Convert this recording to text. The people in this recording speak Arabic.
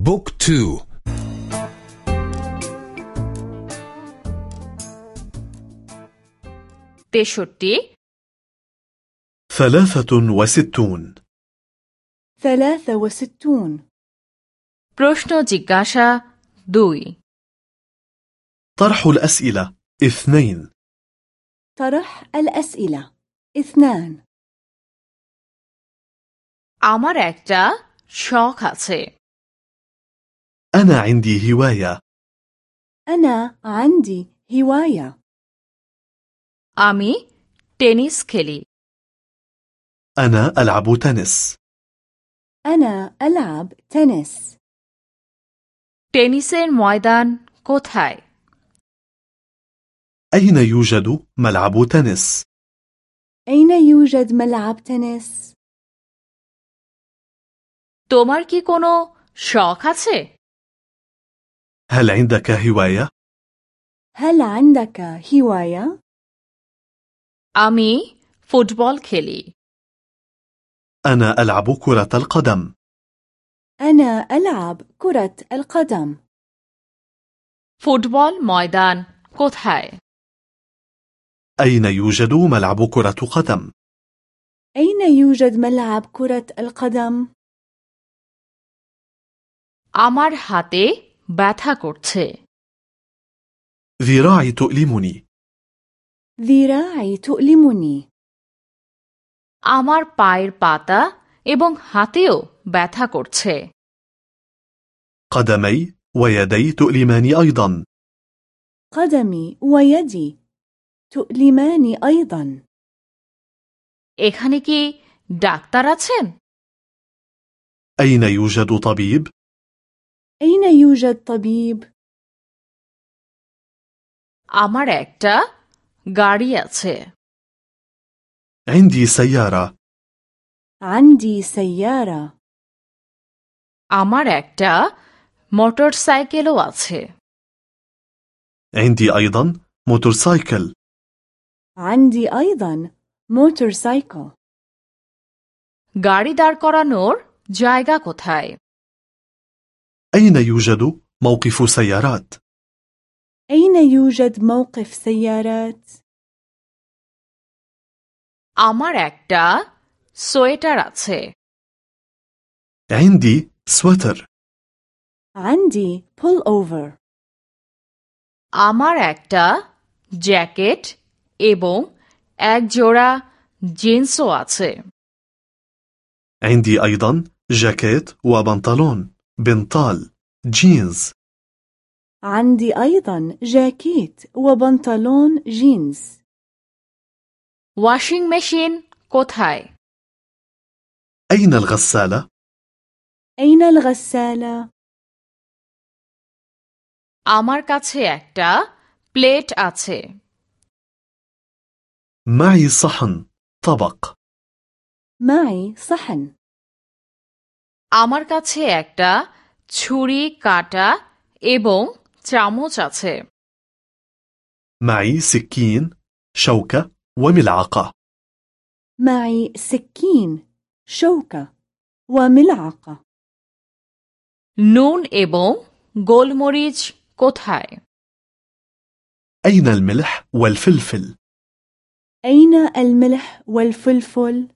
بوك تو তেষট্টি ثلاثة وستون ثلاثة وستون প্রশ্ন জিজ্ঞাসা দুই طرح الأسئلة اثنين طرح الأسئلة اثنان আমার একটা শখ আছে أنا عندي هواية أنا عندي هواية আমি টেনিস খেলি أنا ألعب تنس أنا ألعب تنس টেনিসের ময়দান কোথায় أين يوجد ملعب تنس؟ أين يوجد ملعب تنس؟ তোমার কি কোনো শখ আছে هل عندك هواية؟ هل عندك هواية؟ আমি ফুটবল খেলি أنا ألعب كرة القدم أنا ألعب كرة القدم ফুটবল ময়দান কোথায় أين يوجد ملعب كرة قدم؟ أين يوجد ملعب كرة القدم؟ আমার হাতে ব্যথা করছে ذراعي تؤلمني ذراعي تؤلمني আমার পায়ের পাতা এবং হাতেও ব্যথা করছে قدمي ويدي تؤلماني أيضا قدمي ويدي تؤلماني أيضا এখানে কি ডাক্তার আছেন أين يوجد طبيب؟ أين يوجد طبيب؟ আমার একটা গাড়ি আছে عندي سيارة عندي سيارة আমার একটা মোটর সাইকেলও আছে عندي أيضا موتورسايكل عندي أيضا موتورسايكل গাড়ি দাঁড় করানোর জায়গা কোথায় أين يوجد موقف سيارات؟ أين يوجد موقف سيارات؟ আমার একটা সোয়েটার আছে عندي سويتر عندي pull over আমার একটা জ্যাকেট এবং এক জোড়া জিন্সও আছে عندي أيضا جاكيت وبنطلون بنطال جينز عندي أيضا جاكيت وبنطلون جينز ওয়াশিং মেশিন কোথায় أين الغسالة؟ أين الغسالة؟ আমার কাছে একটা প্লেট আছে معي صحن طبق معي صحن আমার কাছে একটা ছুরি কাটা এবং চামচ আছে معي سكين شوكة وملعقة معي سكين شوكة وملعقة নুন এবং গোলমরিচ কোথায় أين الملح والفلفل؟ أين الملح والفلفل؟